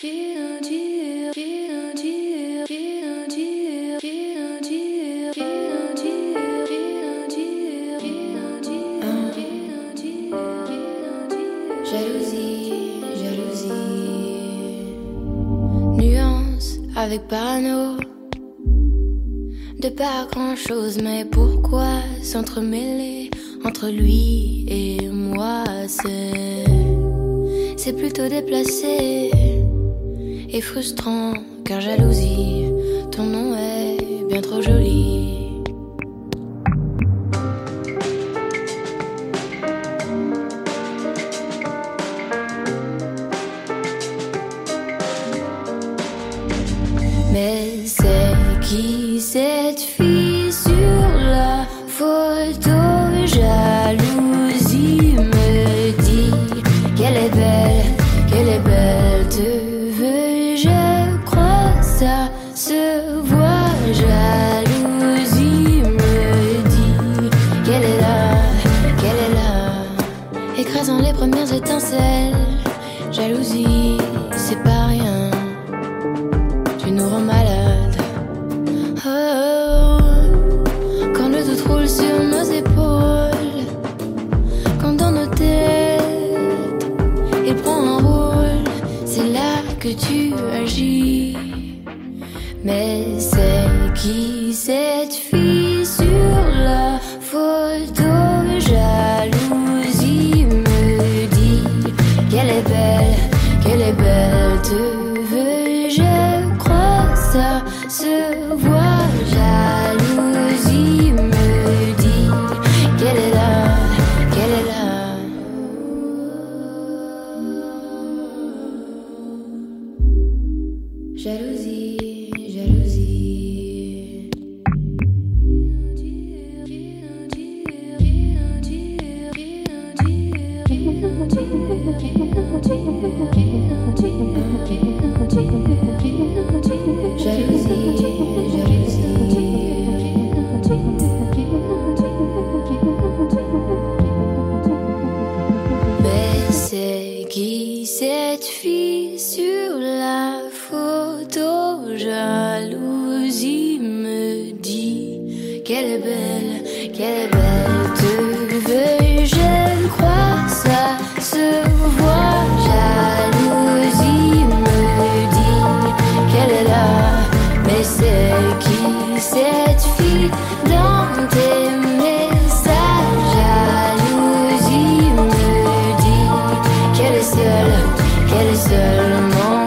Jalousie, jalousie. Nuance avec parano. De pas grand chose, mais pourquoi s'entremêler entre lui et moi? C'est, c'est plutôt déplacé et frustrant, car jalousie, ton nom est bien trop joli. Mais c'est qui cette fille Écrasant les premières étincelles. Jalousie, c'est pas rien tu nous rends malade. Oh, quand le doute roule sur nos épaules, quand dans nos têtes il prend un rôle, c'est là que tu agis. Mais c'est qui cette Jalousie, jalousie. Mais c'est qui cette fille sur la? Jalousie me dit qu'elle est belle, qu'elle est belle. Te veux, je crois, ça se voit. Jalousie me dit qu'elle est là, mais c'est qui cette fille dans tes messages? Jalousie me dit qu'elle est seule, qu'elle est seule.